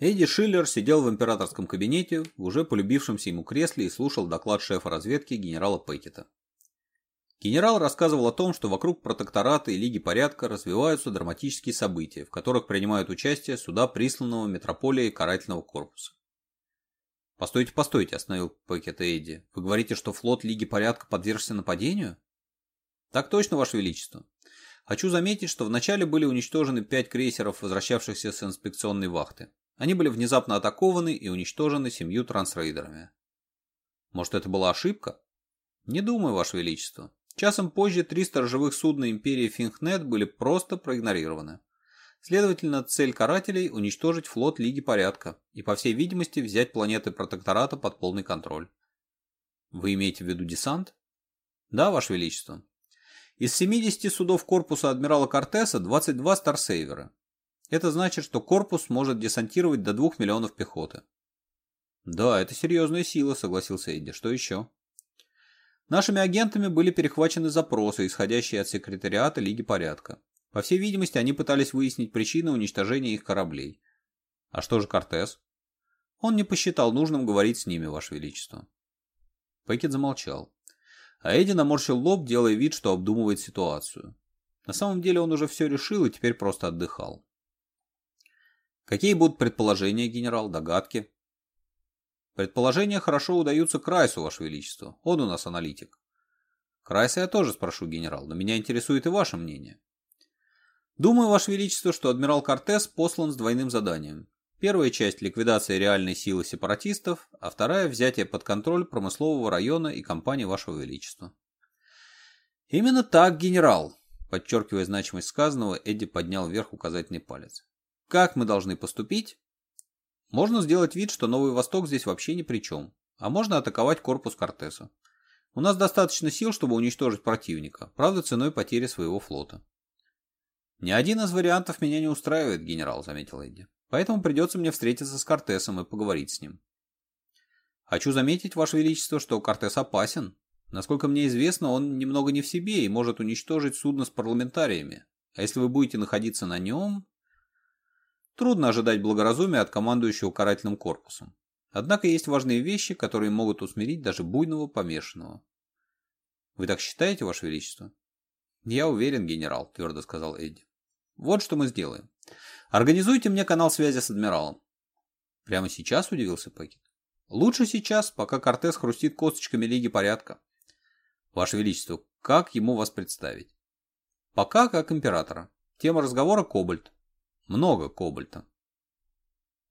Эдди Шиллер сидел в императорском кабинете, уже полюбившемся ему кресле и слушал доклад шефа разведки генерала Пэкета. Генерал рассказывал о том, что вокруг протектората и Лиги порядка развиваются драматические события, в которых принимают участие суда присланного метрополии карательного корпуса. «Постойте, постойте», — остановил Пэкет Эдди. «Вы говорите, что флот Лиги порядка подвергся нападению?» «Так точно, Ваше Величество. Хочу заметить, что вначале были уничтожены пять крейсеров, возвращавшихся с инспекционной вахты. Они были внезапно атакованы и уничтожены семью трансрейдерами. Может, это была ошибка? Не думаю, Ваше Величество. Часом позже три сторожевых судна империи Финхнет были просто проигнорированы. Следовательно, цель карателей – уничтожить флот Лиги Порядка и, по всей видимости, взять планеты протектората под полный контроль. Вы имеете в виду десант? Да, Ваше Величество. Из 70 судов корпуса адмирала Кортеса 22 старсейвера, это значит, что корпус может десантировать до 2 миллионов пехоты. Да, это серьезная сила, согласился Эдди. Что еще? Нашими агентами были перехвачены запросы, исходящие от секретариата Лиги Порядка. По всей видимости, они пытались выяснить причины уничтожения их кораблей. А что же Кортес? Он не посчитал нужным говорить с ними, Ваше Величество. Пекет замолчал. А Эдди наморщил лоб, делая вид, что обдумывает ситуацию. На самом деле он уже все решил и теперь просто отдыхал. Какие будут предположения, генерал, догадки? Предположения хорошо удаются Крайсу, Ваше Величество. Он у нас аналитик. Крайса я тоже спрошу, генерал, но меня интересует и ваше мнение. Думаю, Ваше Величество, что адмирал Кортес послан с двойным заданием. Первая часть – ликвидация реальной силы сепаратистов, а вторая – взятие под контроль промыслового района и компании Вашего Величества. Именно так, генерал, подчеркивая значимость сказанного, Эдди поднял вверх указательный палец. Как мы должны поступить? Можно сделать вид, что Новый Восток здесь вообще ни при чем, а можно атаковать корпус Кортеса. У нас достаточно сил, чтобы уничтожить противника, правда ценой потери своего флота. «Ни один из вариантов меня не устраивает, генерал», — заметил Эдди. «Поэтому придется мне встретиться с Кортесом и поговорить с ним». «Хочу заметить, Ваше Величество, что Кортес опасен. Насколько мне известно, он немного не в себе и может уничтожить судно с парламентариями. А если вы будете находиться на нем...» Трудно ожидать благоразумия от командующего карательным корпусом. Однако есть важные вещи, которые могут усмирить даже буйного помешанного. Вы так считаете, Ваше Величество? Я уверен, генерал, твердо сказал Эдди. Вот что мы сделаем. Организуйте мне канал связи с адмиралом. Прямо сейчас удивился Пэкет. Лучше сейчас, пока Кортес хрустит косточками Лиги Порядка. Ваше Величество, как ему вас представить? Пока как императора. Тема разговора – кобальт много кобальта.